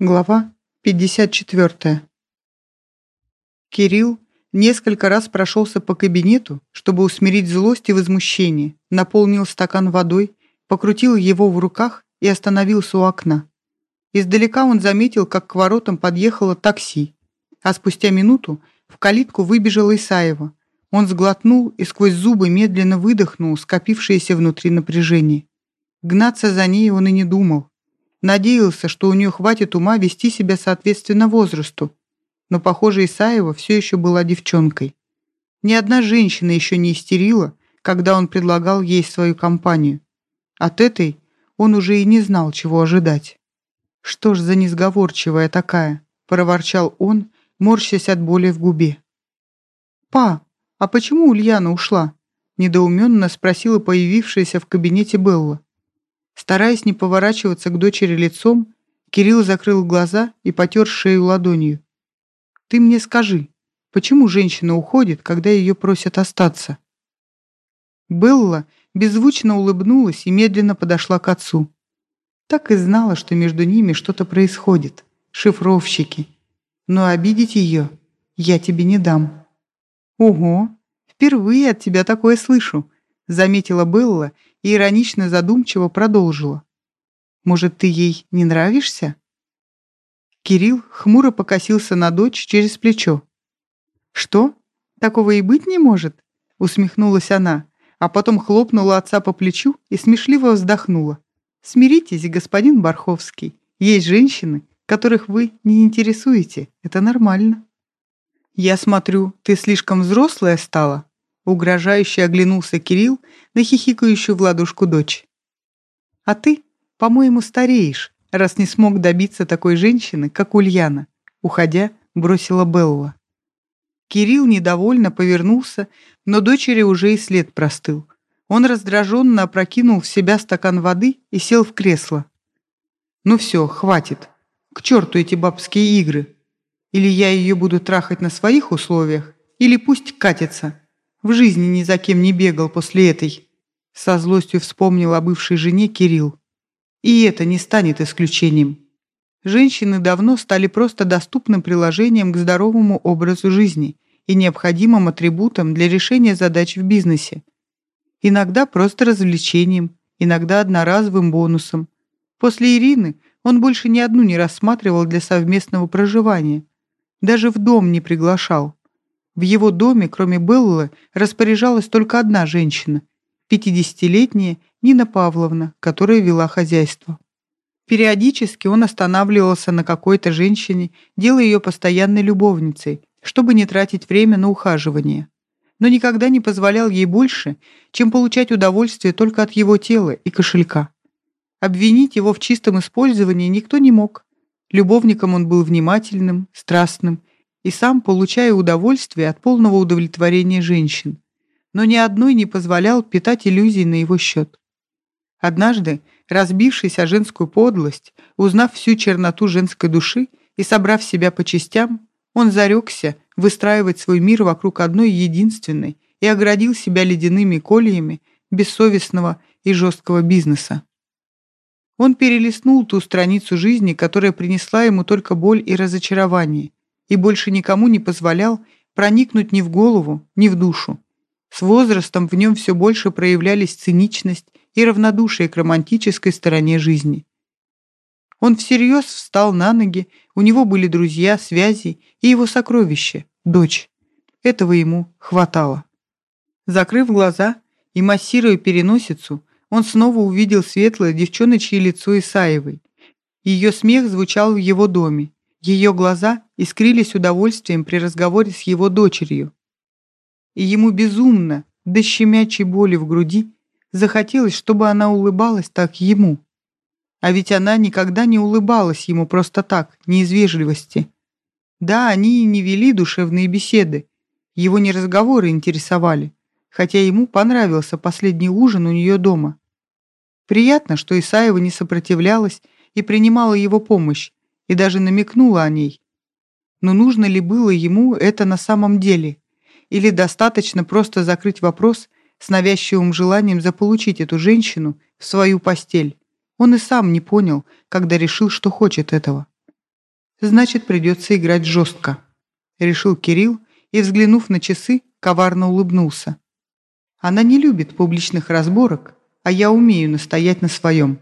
Глава 54. Кирилл несколько раз прошелся по кабинету, чтобы усмирить злость и возмущение, наполнил стакан водой, покрутил его в руках и остановился у окна. Издалека он заметил, как к воротам подъехало такси, а спустя минуту в калитку выбежала Исаева. Он сглотнул и сквозь зубы медленно выдохнул скопившееся внутри напряжение. Гнаться за ней он и не думал. Надеялся, что у нее хватит ума вести себя соответственно возрасту. Но, похоже, Исаева все еще была девчонкой. Ни одна женщина еще не истерила, когда он предлагал ей свою компанию. От этой он уже и не знал, чего ожидать. «Что ж за несговорчивая такая?» – проворчал он, морщась от боли в губе. «Па, а почему Ульяна ушла?» – недоуменно спросила появившаяся в кабинете Белла. Стараясь не поворачиваться к дочери лицом, Кирилл закрыл глаза и потер шею ладонью. «Ты мне скажи, почему женщина уходит, когда ее просят остаться?» Белла беззвучно улыбнулась и медленно подошла к отцу. Так и знала, что между ними что-то происходит. Шифровщики. Но обидеть ее я тебе не дам. «Ого, впервые от тебя такое слышу», — заметила Белла и иронично задумчиво продолжила. «Может, ты ей не нравишься?» Кирилл хмуро покосился на дочь через плечо. «Что? Такого и быть не может?» усмехнулась она, а потом хлопнула отца по плечу и смешливо вздохнула. «Смиритесь, господин Барховский. Есть женщины, которых вы не интересуете. Это нормально». «Я смотрю, ты слишком взрослая стала», Угрожающе оглянулся Кирилл на хихикающую в ладошку дочь. «А ты, по-моему, стареешь, раз не смог добиться такой женщины, как Ульяна», уходя, бросила Белла. Кирилл недовольно повернулся, но дочери уже и след простыл. Он раздраженно опрокинул в себя стакан воды и сел в кресло. «Ну все, хватит. К черту эти бабские игры. Или я ее буду трахать на своих условиях, или пусть катится. В жизни ни за кем не бегал после этой. Со злостью вспомнил о бывшей жене Кирилл. И это не станет исключением. Женщины давно стали просто доступным приложением к здоровому образу жизни и необходимым атрибутом для решения задач в бизнесе. Иногда просто развлечением, иногда одноразовым бонусом. После Ирины он больше ни одну не рассматривал для совместного проживания. Даже в дом не приглашал. В его доме, кроме Беллы, распоряжалась только одна женщина, 50-летняя Нина Павловна, которая вела хозяйство. Периодически он останавливался на какой-то женщине, делая ее постоянной любовницей, чтобы не тратить время на ухаживание. Но никогда не позволял ей больше, чем получать удовольствие только от его тела и кошелька. Обвинить его в чистом использовании никто не мог. Любовником он был внимательным, страстным и сам получая удовольствие от полного удовлетворения женщин, но ни одной не позволял питать иллюзий на его счет. Однажды, разбившись о женскую подлость, узнав всю черноту женской души и собрав себя по частям, он зарекся выстраивать свой мир вокруг одной единственной и оградил себя ледяными кольями бессовестного и жесткого бизнеса. Он перелистнул ту страницу жизни, которая принесла ему только боль и разочарование, и больше никому не позволял проникнуть ни в голову, ни в душу. С возрастом в нем все больше проявлялись циничность и равнодушие к романтической стороне жизни. Он всерьез встал на ноги, у него были друзья, связи и его сокровище – дочь. Этого ему хватало. Закрыв глаза и массируя переносицу, он снова увидел светлое девчоночье лицо Исаевой. Ее смех звучал в его доме, ее глаза искрились удовольствием при разговоре с его дочерью. И ему безумно, до щемячей боли в груди, захотелось, чтобы она улыбалась так ему. А ведь она никогда не улыбалась ему просто так, не из вежливости. Да, они и не вели душевные беседы, его не разговоры интересовали, хотя ему понравился последний ужин у нее дома. Приятно, что Исаева не сопротивлялась и принимала его помощь, и даже намекнула о ней. Но нужно ли было ему это на самом деле? Или достаточно просто закрыть вопрос с навязчивым желанием заполучить эту женщину в свою постель? Он и сам не понял, когда решил, что хочет этого. значит, придется играть жестко. Решил Кирилл и, взглянув на часы, коварно улыбнулся. Она не любит публичных разборок, а я умею настоять на своем.